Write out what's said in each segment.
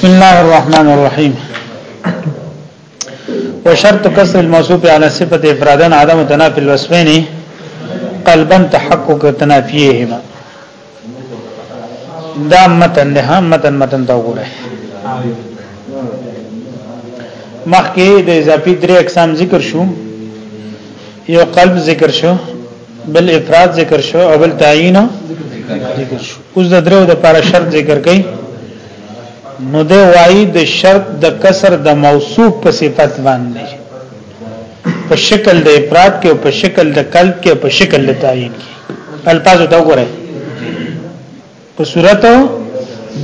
بسم الله الرحمن الرحيم وشرط كسر الموصوف على صفه افرادا عدم تنافي الوصفين قلبا تحقق تنافيهما دا متن ده هم متن متن دا وګوره مخکې د اضافي درې اقسام ذکر شو یو قلب ذکر شو بل افراد ذکر شو او بل تعین ذکر شو اوس د درو د لپاره شرط ذکر کړي نو د وای د شرط د کسر د موصوف په صفت باندې په شکل د افراد کې او په شکل د کلب کې او په شکل د تعین کې الفاظ دا وګورئ په صورت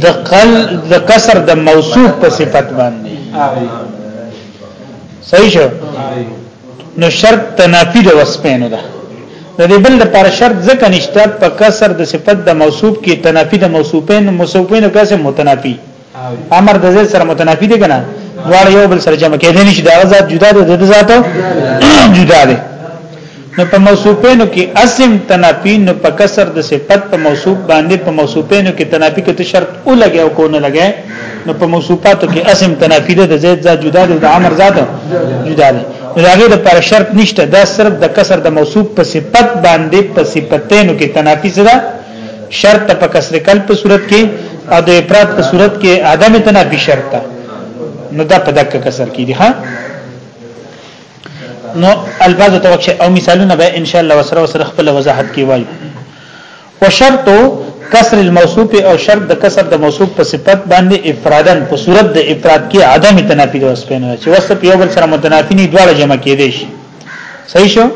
د قل د کسر د موصوف په صفت باندې صحیح شو نو شرط تنافی د وسپینو ده د دې بل لپاره شرط ځکه نشته په کسر د صفت د موصوف کې تنافی د موصوفین موصوفین کسه متنافی امر د ذات سره متنافي دي کنه دواړه یو بل سره جمع کېدل نشي دا ذات جدا ده د ذات جدا ده نو په موصوفینو کې اسم تنافی نو په کسر د صفت په موصوف باندې په موصوفینو کې تنافی کې ته شرط او لګي او کو نه لګي نو په موصوفاتو کې اسم تنافی ده د زید ذات جدا ده د امر ذات جدا ده راغې د پر شرط نشته دا صرف د کسر د موصوف په صفت باندې په صفتینو کې تنافی سره شرط په کسر کل په صورت کې او د افراد په صورت کې عدم تنافي شرط ده نو دا په دک کسر کې دي ها نو الفاظ توقع او مثالونه به ان شاء الله وسره وسره خپل وضاحت کې وایي وشرط کسر الموصوف او شرط د کسر د موصوف په صفت باندې افرادن په صورت د افراد کې عدم تنافي د وسپنه چې وسپ یو بل سره متنافي نه دواړه جمع کېدې شي صحیح شو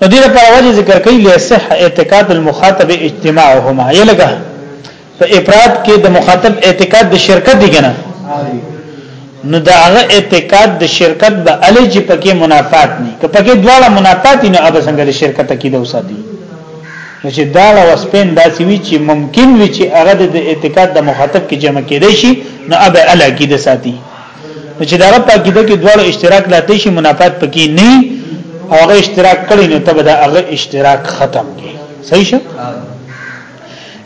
نو دې لپاره وجه ذکر کوي لصح اعتقاد المخاطب اجتماعهما یلګه په افراد کې د مخاطب اعتقاد د شرکت دی کنه نو دا هغه اعتقاد د شرکت به الې چې پکې منافات نه که پکې دواړه منافات نه اب څنګه د شرکت کې د وساتي نو چې دا له وسپین داسې وی چې ممکن وی چې هغه د اعتقاد د مخاطب کې جمع کېدې شي نو اب الې کې د ساتي نو چې د رب په عقیده کې دواړو اشتراک لاته شي منافات پکې نه او هغه اشتراک کړي نو تب دا هغه اشتراک ختم دي صحیح شه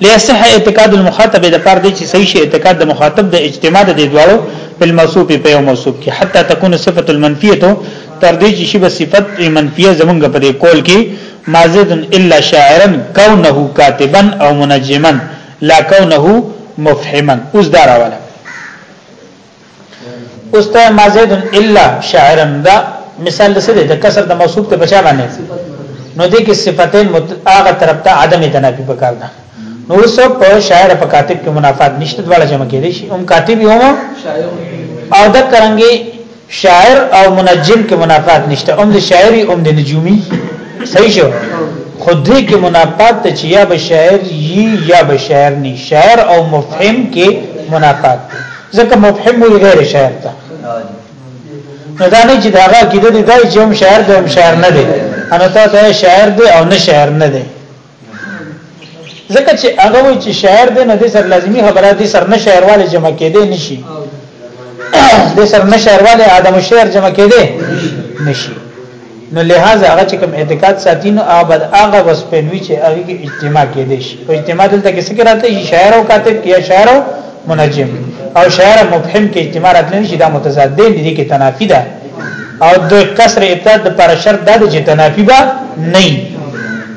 لیصح اعتقاد المخاطب د پر دې چې صحیح شي اعتقاد د مخاطب د اجتماع د دواړو په موصوف په یو موصوف کې حتی تكون صفه المنفیه تر دې چې شی به صفت منفیه زمونږ په دې کول کې مازد الا شاعرا كونه كاتبا او منجما لا كونه مفهما اوس دا راواله اوس ته ما زید الا شاعرا دا مثال څه دی د کسر د موصوف ته بچا باندې نو دې کې صفاتین متعاغه طرف ته عدم تنافی پکار ده نو اوس په شاعر په کاتب کې منافات نشته دواړه جمع کېدې شي هم کاتب یو او د کرنګي شاعر او منجم کې منافات نشته هم د شاعري هم د نجومي صحیح شو خود دې کې منافات ته چې یا به شاعر یي یا به شاعر ني شاعر او مفهم کې منافات ځکه مفهم وي غیر شاعر ته نو دا نه چې دا هغه کې د دې دای چې هم شاعر دی هم شاعر نه دی انا ته شاعر دی او نه شاعر نه دی ځکه چې هغه وی چې شاعر دی نه د سر لازمی خبره دي سر نه شاعرواله جمع کېدې نشي د سر نه شاعرواله ادم شعر جمع کېدې نشي نو لہذا هغه چې کوم اعتقاد ساتي نو هغه هغه بس په نوی چې هغه کې اجتماع کېدې شي په اجتماع دلته کې څه راته شي شاعر او کاتب یا شاعر او منجم او شاعر مفهم کې اجتماع راتلی شي دا متضاد دي دي کې تنافي ده او د کسر ابتداء د پر شرط د چې تنافي به نه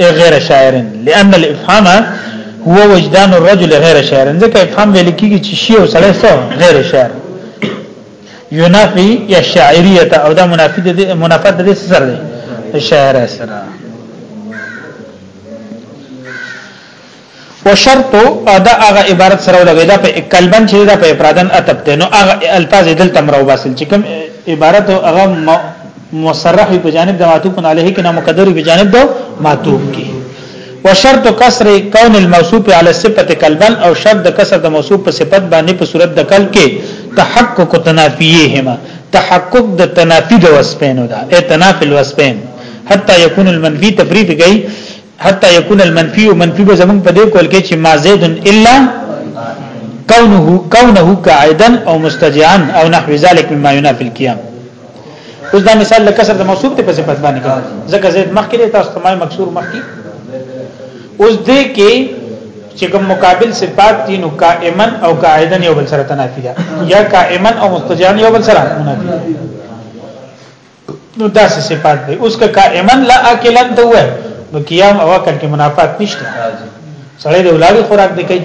غیر شاعر لأن الافهام هو وجدان الرجل غیر شاعر ځکه افهام ویل کیږي چې شی او سړی سو غیر شاعر ينافي یا شاعریت او دا منافی د منافات د سره دی شاعر سره و شرط او دا هغه عبارت سره ولګي دا په کلبن چې دا په افرادن اتب ته نو هغه الفاظ دلته مرو باسل چې کوم عبارت او هغه مصرح په جانب د معطوف علیه کې نه مقدر په جانب دو معطوف کې و شرط کسر کون الموصوف علی صفت کلبن او شرط د کسر د موصوف په صفت باندې په صورت د کل کې تحقق تنافیهما تحقق د تنافی د وسپینو دا اے تنافی الوسپین حتی یکون المنفی تفریف گئی حتی یکون المنفی او منفی به زمون په دې کول کې چې ما زید الا کونه کونه قاعدا او مستجعا او نحو ذلك مما ينافي القيام اوس دا مثال لکه سره د موصوف ته په صفت باندې کړه ځکه زید مخکې تاسو تمام مکسور مخکې اوس دې کې چې کوم مقابل صفات دي نو قائما او قاعدا یو بل سره تنافي ده یا قائما او مستجعا یو بل سره منافي نو داسې صفات به اوس که قائما لا اکلن ته وای نو قیام او اکل کې منافات نشته سړی د اولاد خوراک دی کوي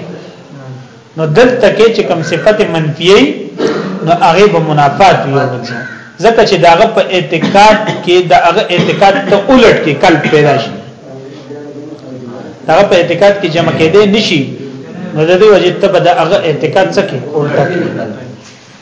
نو دلته کې چې کوم صفت منفیه نو هغه به منافات وي ځکه چې داغه په اعتقاد کې داغه اعتقاد ته الټ کې قلب پیدا شي داغه په اعتقاد کې جمع کېدې نشي نو د دې وجه ته به داغه اعتقاد څخه الټه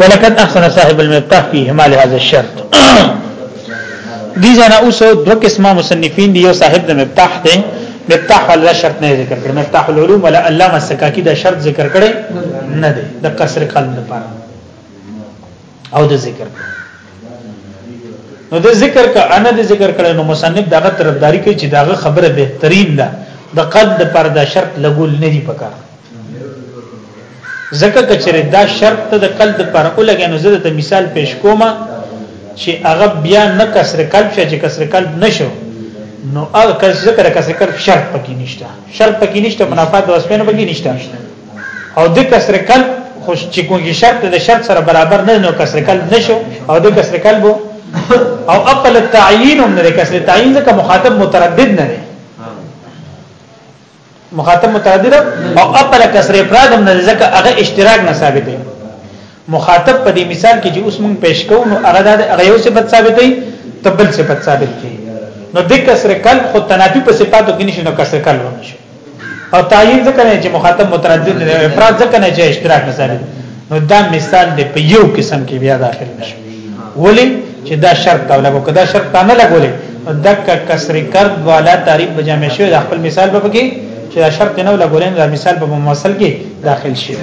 ولقد احسن صاحب المفتاح في اهمال هذا الشرط دي جنا اوس دو قسمه مصنفین دی یو صاحب د مفتاح دی مفتاح ولا شرط نه ذکر کړ مفتاح العلوم ولا علامه سکاکی دا شرط ذکر کړي نه دی د قصر قلم لپاره او د ذکر کړ نو د ذکر کا انا د ذکر کړه نو مصنف دغه طرفداري کوي چې دغه خبره بهترین ده د قد پر د شرط لګول نه دی پکار ځکه کچره دا شرط ته د قلب پر اولګې نو زه د مثال پیش کوم چې هغه بیا نه کسر قلب شي چې کسر قلب نشو نو هغه کس ذکر کسر قلب شرط پکې نشته شرط پکې نشته منافات د وسپنه پکې نشته او د کسر قلب خو چې کومه شرط د شرط سره برابر نه نو کسر قلب نشو او د کسر قلب او عقل التعین هم نه کسر تعین ځکه مخاطب متردد نه دی مخاطب متعدد او خپل کسر افراد هم نه ځکه هغه اشتراک نه ثابت دی مخاطب په دې مثال کې چې اوس موږ پېښ کوو نو هغه د هغه یو صفت ثابت دی تبل صفت ثابت دی نو د کسر کل خو تنافي په صفاتو کې نشي نو کسر کل ونه شي او تعین ځکه نه چې مخاطب متعدد دی افراد ځکه نه چې اشتراک نه ثابت نو دا مثال دی په یو قسم کې بیا داخل نشي ولی چې دا شرط ته لګو کدا شرط ته نه لګولې دک کسر کرد والا تعریف بجامع شوی دا خپل مثال به کې چې دا شرط نه لګولې دا مثال به موصل کې داخل شي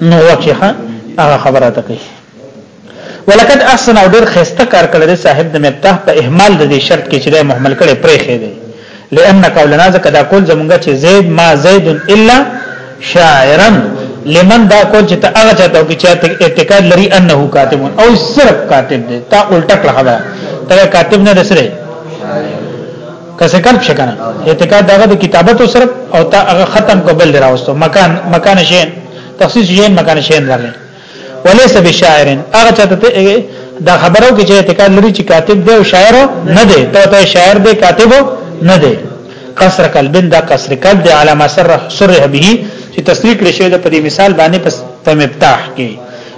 نو وکه هغه خبره ته کوي ولکد احسن او ډیر خسته کار کړی صاحب د مفتاح په اهمال د دې شرط کې چې د محمل کړي پرې خې دی لئن قولنا ځکه دا کول زمونږ چې زید ما زید الا شاعرا لمن دا کول چې ته هغه چاته کې چې اعتقاد لري انه کاتب او صرف کاتب دی تا الټه کړه دا ته کاتب نه رسره کسه کار څه کنه اعتقاد دغه د کتابت او صرف او تا هغه ختم کو بل راوستو مکان مکان شین تخصیص شین مکان شین راغلی وليس بشاعر هغه چاته دا خبرو کې چې اعتقاد لري چې کاتب دی او شاعر نه دی ته ته شاعر دی کاتب نه دی قصر قلبن دا قصر قلب دی علامه سر سره به چې تصریح کړی شوی د په دې مثال باندې پس په مفتاح کې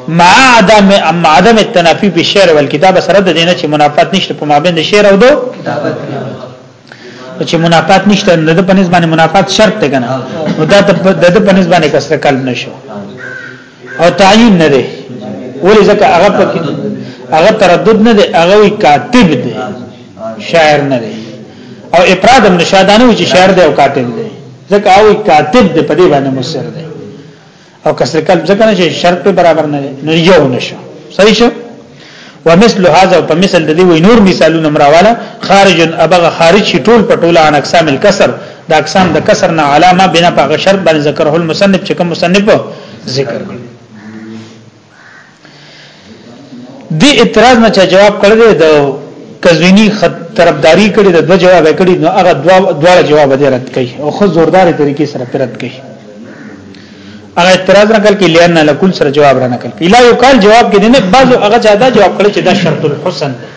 مع عدم مع عدم التنافي بالشعر والكتابه سره د دینه چې منافات نشته په مابین د شعر او دو چې منافات نشته نه د پنځ باندې منافات شرط دی کنه نو دا د پنځ باندې کسر قلب نشو او تعین نه دی ولې ځکه هغه پکې هغه تردد نه دی هغه وی کاتب دی شاعر نه دی او افراد هم نشادانه وی چې شاعر دی او کاتب دی ځکه هغه کاتب دی په دې باندې مصر دی او کسر قلب ځکه نه چې شرط په برابر نه نو یو نشو صحیح شو ومثل هذا په مثل د دې وی نور مثالونه مراواله خارج ابغه خارج شي ټول په ټوله عن اقسام الكسر د اقسام د کسر نه علامه بنا په شرط باندې ذکر هو المصنف چې کوم مصنف ذکر کړي دی اعتراض نه چا جواب کړی دی د قزوینی خط طرفداری کړی د دوه جواب کړی نو هغه دوه دوه جواب دی رد کړي او خو زوردار طریقې سره رد کړي هغه اعتراض نکړ کې لئن نه لکل سره جواب را نکړ الا یو کال جواب کې نه بعضو هغه چا دا جواب کړی چې دا شرط الحسن دی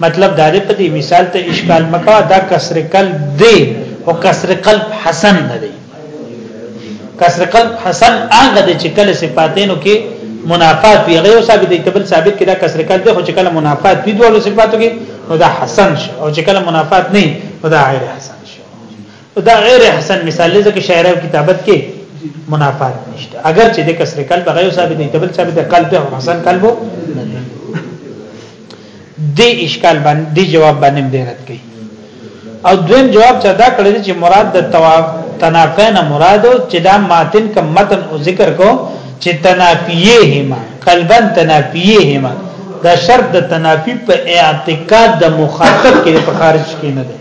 مطلب دا دی په دې مثال ته اشکال مکا دا کسر قلب دی او کسر قلب حسن نه دی کسر قلب حسن هغه دی چې کله صفاتینو کې منافات وي غیر ثابت دی تبل ثابت کړه کسر قلب دی خو چې کله منافات وي دوه صفاتو کې نو دا حسن شو او چې کله منافات نه نو دا غیر حسن شو دا غیر احسن مثال دی ځکه شاعر او کتابت کې منافات نشته اگر چې د کسر قلب غیر ثابت دی تبل ثابت قلب او حسن قلب دی اشکال باندې دی جواب باندې مدینت کوي او دویم جواب چې دا کړی چې مراد د تواب تنافع نه مراد چې دا ماتن کم متن او ذکر کو چې تنافیه هما قلبا تنافیه هما دا شرط د تنافی په اعتقاد د مخاطب کې په خارج کې نه دی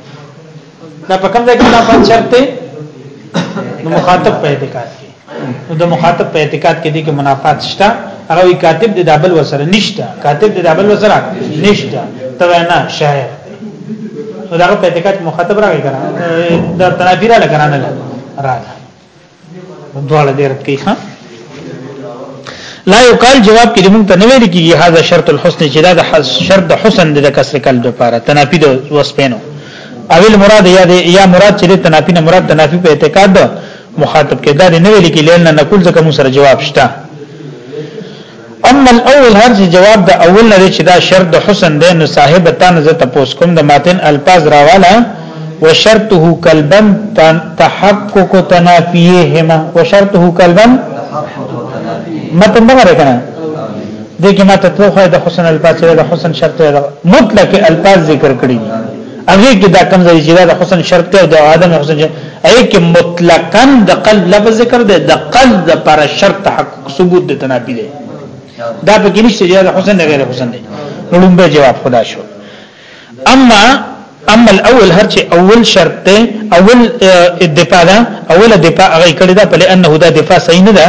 دا په کوم ځای کې دا پنځ شرط دی نو مخاطب په اعتقاد کې نو د مخاطب په اعتقاد کې دي کې منافات شته هغه وی کاتب د دابل وسره نشته کاتب د دابل وسره نشته ته نه شاعر نو دا په اعتقاد مخاطب راغی کنه دا تنافیره لګرانه راغی دواړه دې رد کوي ها لا یقال جواب کې موږ ته نه ویل کیږي هاذا شرط الحسن چې دا د شرط د حسن د کسر کل لپاره تنافي د وسپینو او المراد یا د یا مراد چې د تنافي نه مراد تنافي په اعتقاد مخاطب کې دا نه ویل کیږي لئن نه کول ځکه موږ سره جواب شته اما الاول هر چې جواب د اول نه چې دا شرط د حسن دی نو صاحب تان زه تاسو کوم د ماتن الفاظ راواله وشرطه قلبا تحقق تنافيهما وشرطه قلبا متن دغه کنه دغه ماته توخه د حسن الفاظ سره د حسن شرط مطلق الفاظ ذکر کړی هغه کې دا کم ځای چې د حسن شرط او د عدم حسن اې کې مطلقاً د قلب لفظ ذکر دی د قلب پر شرط حق ثبوت د تنافي دی دا په کې نشته جواز حسن نه غیر حسن دی نو لومبه جواب خدا شو اما اما الاول هر چې اول شرط ته اول دفاع دا اول دفاع هغه کړی دا په لانه دا دفاع صحیح نه ده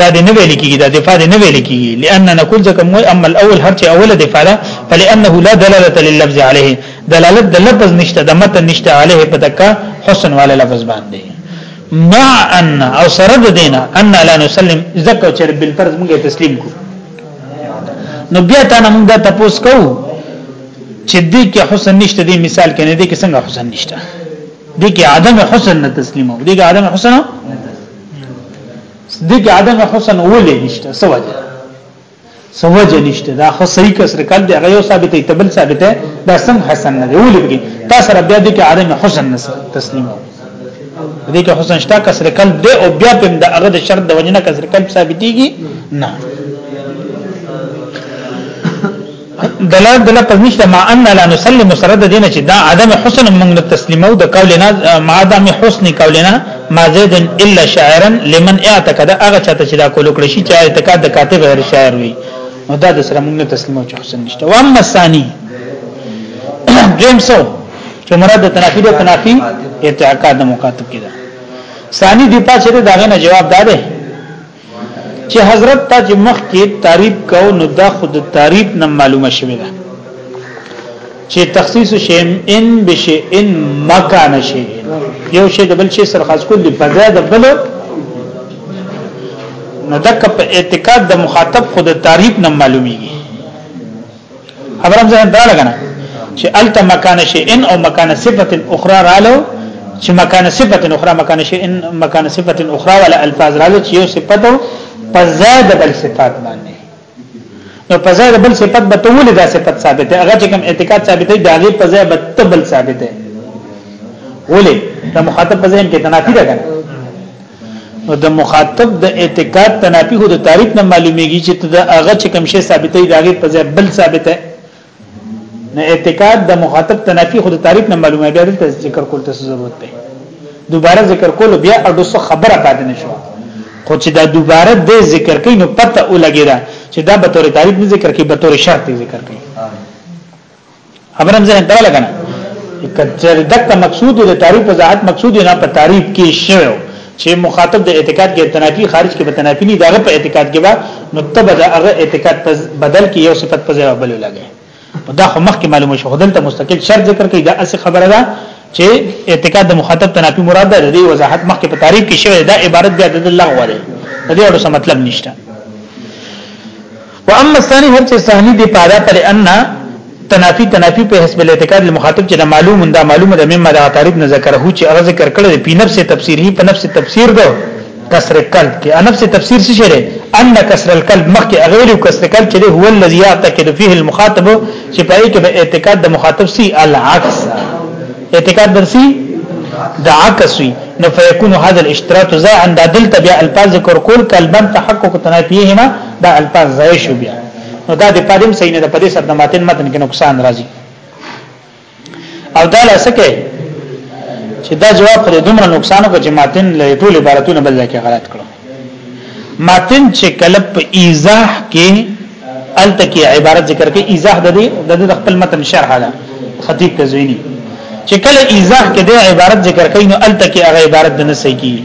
دا د نه ویل کیږي دا دفاع د نه ویل کیږي لئن نقول ځکه مو اما الاول هر چې اوله دفاع ده فلانه لا دلاله للفظ عليه دلالت د لفظ نشته د متن نشته عليه پتک حسن ولا لفظ باندې مع ان او سره د دینه ان لا نسلم زکه چې بل فرض موږ تسلیم کو نو بیا تا نه موږ دا تپوس کو چې دې کې حسن نشته دې مثال کې نه دې کې څنګه حسن نشته دې کې عدم حسن نه تسلیمو دې کې عدم حسن دې کې عدم حسن ولې نشته سوجه سوجه نشته دا خو صحیح کسر کال دی هغه یو ثابتې تبل ثابتې دا سم حسن نه دی ولې بګي تا سره بیا د کې عالم حسن نه تسلیم دې کې حسن شتا کسر کال دی او بیا په د هغه د شرط د وجنه کسر کال ثابتېږي نه دلالت د لفظ نشته ما ان لا نسلم سره د دینه چې دا عدم حسن موږ نه تسلیمو د قولنا ما عدم حسن قولنا ما زید الا شاعرا لمن اعتقد هغه چاته چې دا کول کړی شي چې اعتقاد د کاتب غیر شاعر وي نو دا د سره موږ نه تسلیمو چې حسن نشته و اما ثانی دریم سو چې مراد د تنافی د تنافی اعتقاد مخاطب کړه ثانی دی پاتې دا غنه جواب داده چې حضرت ته چې مخ کې تعریف کو نو دا خود تعریف نه معلومه شوه ده چې تخصیص شیم ان بشی ان مکان شی یو شی د بل شی سره خاص کول دی په ځای د بل نو دک په اعتقاد د مخاطب خود تعریف نه معلومیږي خبرم ځان دا لګنه چې الته مکان شي ان او مکان صفت اخرى رالو چې مکان صفت اخرى مکان شي ان مکان صفت اخرى ولا الفاظ رالو چې یو صفت په زاد بل صفات باندې نو په زاد بل صفت به تول دا صفت ثابت ده هغه چې کوم اعتقاد ثابت دی دا غي په زاد به تبل ثابت ده ولې دا مخاطب په ذهن کې تنافي ده کنه نو د مخاطب د اعتقاد تنافي هو د تعریف نه معلومیږي چې ته د هغه چې کوم شی ثابتې داغه په ځای بل ثابته نه اعتقاد د مخاطب تنافي هو د تعریف نه معلومه بیا د ذکر کول ته ضرورت دی دوباره ذکر کول بیا اډو څه خبره پاتې نشو خو چې دا دوباره د ذکر کین نو پته ولګی دا چې دا به تور تعریف نه ذکر کی به تور شرط ذکر کی خبرم زه ته لګنه کچر دک مقصود د تعریف وضاحت مقصود نه په تعریف کې شوی چې مخاطب د اعتقاد کې تنافي خارج کې به تنافي نه دغه په اعتقاد کې به نقطه به هغه اعتقاد په بدل کې یو صفت په ځای بل لګي دا خو مخکې معلومه شو دلته مستقل شرط ذکر کوي دا اصل خبره ده چې اعتقاد د مخاطب تنافي مراد ده د وضاحت مخکې په تعریف کې شوی دا عبارت بیا د لغوه ده د دې اړه څه مطلب نشته واما الثاني هر چې ثاني دی پادا پر ان تنافي تنافي په حسب الاعتقاد المخاطب چې معلوم دا معلومه ده مما دا تعریف نه ذکر هو چې هغه ذکر کړل په نفس تفسیر هی په نفس تفسیر ده کسر قلب کې نفس تفسیر څه شری ان کسر القلب مخکې اغیل او کسر قلب چې هو الذي يعتقد فيه المخاطب چې پای کې به اعتقاد د مخاطب سی العكس اعتقاد درسي د عکس وي نو فیکون هذا الاشتراط زائن د دلته بیا الفاظ ذکر کول کلمن تحقق تنافیهما دا الفاظ ځای شو بیا نو دا د پادم صحیح نه د پدې سره د ماتن متن کې نقصان راځي او دا لسکه چې دا جواب پر دومره نقصان کو چې ماتن له ټول عبارتونو بل ځای کې غلط کړو ماتن چې کلب په ایزاح کې الته کې عبارت ذکر کې ایزاح د دې د خپل متن شرح ده خطیب کزوینی چې کله ایزاح کې د عبارت ذکر کوي نو الته کې هغه عبارت نه صحیح کیږي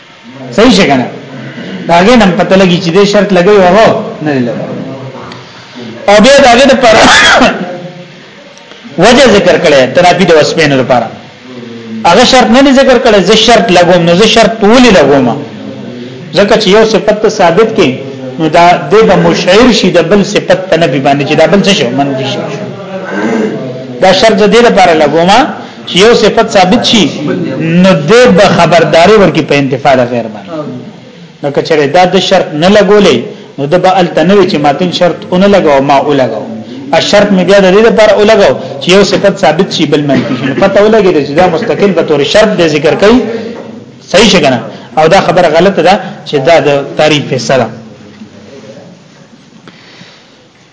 صحیح څنګه دا هغه نن پته لګی چې دې شرط لګي وغو نه لګي او بیا دا هغه پر وجه ذکر کړي ترابی د وسپینو لپاره هغه شرط نه ذکر کړي زه شرط لګوم نه زه شرط ټول لګوم ځکه چې یو صفت ثابت کې نو دا د به مشعر شي د بل صفت ته نه باندې چې دا بل څه شي منځ شي دا شرط دې لپاره لګوم چې یو صفت ثابت شي نو د به خبرداري ورکی په انتفاع د غیر باندې نو کچره دا د شرط نه لګولې نو د به التنوي چې ماتن شرط اون لګاو ما او لګاو الشرط می بیا د دې لپاره او لګاو چې یو صفت ثابت شي بل منفي شي پته ولګي چې دا مستقل به تور شرط د ذکر کوي صحیح شګنه او دا خبره غلطه ده چې دا د تعریف فیصله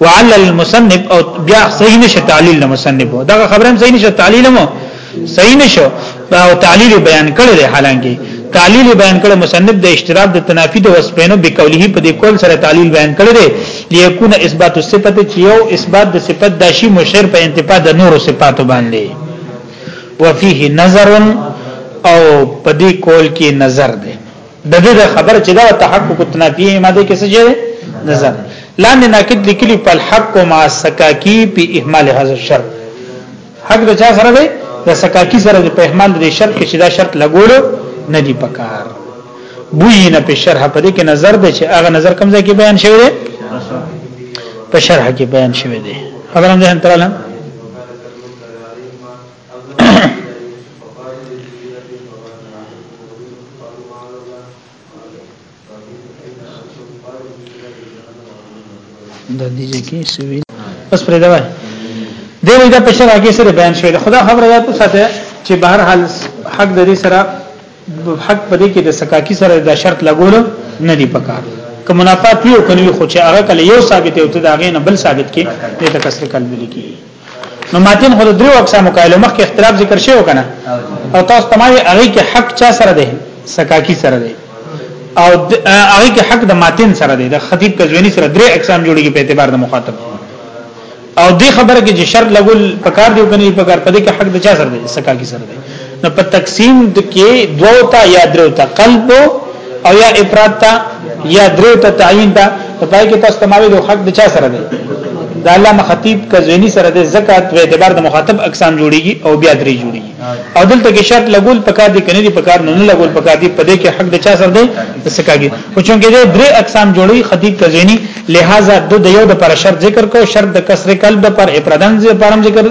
وعلل المصنف او بیا صحیح نشه تعلیل نه مصنف دا خبره هم صحیح نشه تعلیل مو صحیح نشه او تعلیل بیان کړی دی حالانکه تعلیل بیان کړی مصنف د اشتراک د تنافی د وسپینو به قوله په دې کول سره تعلیل بیان کړی دی لیکون اثبات الصفت چې یو اثبات د صفت داشي مشر په انتفاع د نورو صفات باندې وفيه نظر او په دې کول کې نظر دی د دې خبره چې دا تحقق تنافی ماده کې څه جره نظر لاندې ناقد لیکلی په الحق مع سکاکی په اهمال هذا شرط حق د چا سره دی د سکاکی سره د پهمان د شرط کې چې دا شرط لګولو نه دی پکار بوینه په شرح په دې کې نظر دی چې هغه نظر کوم ځای کې بیان شوی دی په شرح کې بیان شوی دی خبرم ځه تراله د دې کې سوي بس پرې دا وای دې وی دا په شرع کې سره بیان شوی خدا خبره یاد ساته چې بهر حال حق د دې سره حق په دې کې د سکاکی سره دا شرط لګول نه دی پکار که منافات یو کني خو چې هغه کله یو ثابت او ته دا غې نه بل ثابت کې دې تکسر کلب لیکي نو ماتن خو درو اقسام قائل مخکې اختلاف ذکر شوی کنه او تاسو تمامي هغه کې حق چا سره ده سکاکی سره ده او هغه کې حق د ماتن سره ده د خطیب کزوینی سره درې اقسام جوړیږي په اعتبار د مخاطب او دې خبره کې چې شرط لګول پکار دی او کني پکار پدې کې حق د چا سره ده سکاکی سره ده نو په تقسیم د کې دوه تا یا درو تا قلب او یا افراد تا یا درو تا تعین تا په پای کې تاسو تمامه د حق د چا سره دی د علامه خطیب کزوینی سره د زکات په اعتبار د مخاطب اقسام جوړیږي او بیا درې جوړیږي او دلته کې شرط لګول پکار دي کني دي پکار نه لګول پکار دي په دې کې حق د چا سره دی د سکاږي خو چونګې د درې اقسام جوړي خطیب کزوینی لہذا د یو د پر شرط ذکر کو شرط د کسر قلب پر افرادن پر ذکر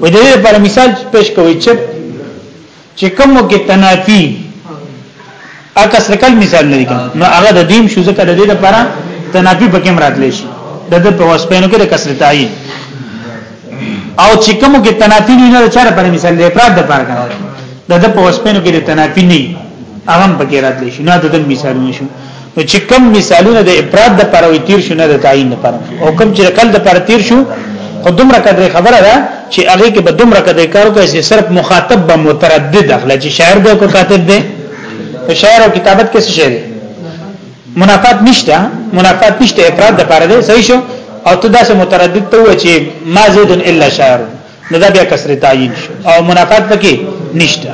وې د دې لپاره مثال پیش کوي چې چې کوم کې تنافي اکس لکل مثال نه لیکم نو هغه د دیم شو ځکه د دې لپاره تنافي پکې مراتلې شي د دې په واسپینو کې د کسر تعین او چې کوم کې تنافي نه د چاره پر مثال دی افراد د پاره کړه د دې په واسپینو کې د تنافي نه هغه پکې راتلې شي نه د دې مثالونه شو نو چې کم مثالونه د افراد د پر وی تیر شو نه د تعین پر او کم چې کل د پر تیر شو خو دومره کډه خبره ده چې هغه کې به دومره کډه کارو کوي چې صرف مخاطب به متردد اخلي چې شاعر به کو کاتب دی په شاعر او کتابت کې څه شي دی منافات نشته منافات نشته افراد د پر دی صحیح شو او ته داسې متردد ته و چې ما زید الا شاعر نو دا بیا کسر تعین شو او منافات پکې نشته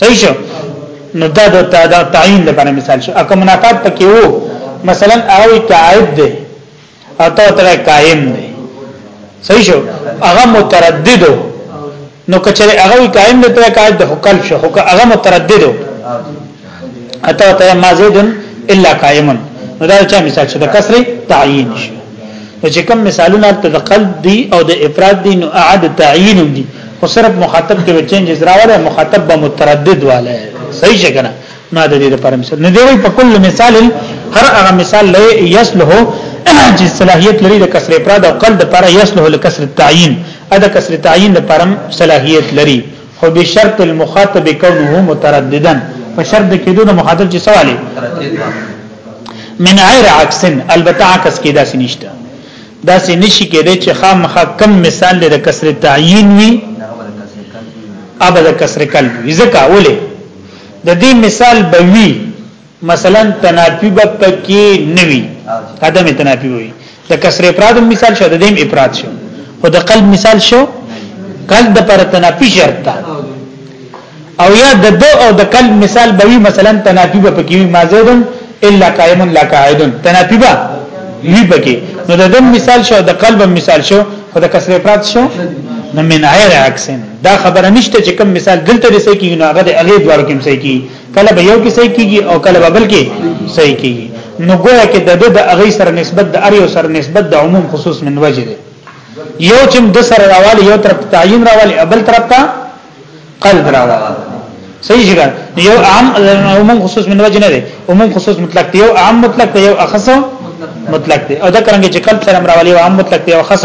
صحیح شو نو دا د تعین لپاره مثال شو اکه منافات پکې وو مثلا او قائد دی او تو تر قائم دی صحیح شو هغه متردد نو کچره هغه قائم دی تر قائد د حکم شو هغه متردد اته ته ما زیدن الا قائم نو دا چا مثال شو د کسر تعین شو نو چې کوم مثالونه ته د قلب دی او د افراد دی نو اعد تعین دی خو صرف مخاطب کې چینجز راوړي مخاطب به متردد والے صحیح څنګه نه د دې لپاره مثال نه دی په کل مثال هر هغه مثال لې یصله چې صلاحیت لري د کسر افراد او قلب لپاره یصله لکسر تعین ادا کسر تعین لپاره صلاحیت لري خو به شرط المخاطب کونه مترددا په شرط د کېدو د مخاطب چې سوالي من غیر عکس البته عکس کې داسې نشته داسې نشي کېدای چې خامخا کم مثال د کسر تعیین وي ابدا کسر کل وي ځکه اوله د دې مثال به وی مثلا تنافی به پکې نه وي عدم تنافی وي د کسر افراد مثال شو د دیم افراد شو خو د قلب مثال شو قلب د پر تنافی شرط ده او یا د دو او د قلب مثال به وي مثلا تنافی به پکې وي مازیدن الا قائم لا قاعد تنافی به وي پکې نو د دم مثال شو د قلب مثال شو خو د کسر افراد شو نو من غیر عکسن دا خبره نشته چې کوم مثال دلته رسې کیږي نو هغه د اغه دوار کې مسې کیږي کله به یو کې صحیح کیږي او کله به بل کې صحیح کیږي نو ګویا کې د د اغه سره نسبت د ار یو سره نسبت د عموم خصوص من وجه ده یو چې د سره راوالي یو طرف تعین راوالي ابل طرف ته قلب راوالي صحیح ځګر یو عام عموم خصوص من وجه نه ده عموم خصوص مطلق دی یو عام مطلق دی یو اخص مطلق دی او دا څنګه چې قلب سره راوالي او عام مطلق دی او خاص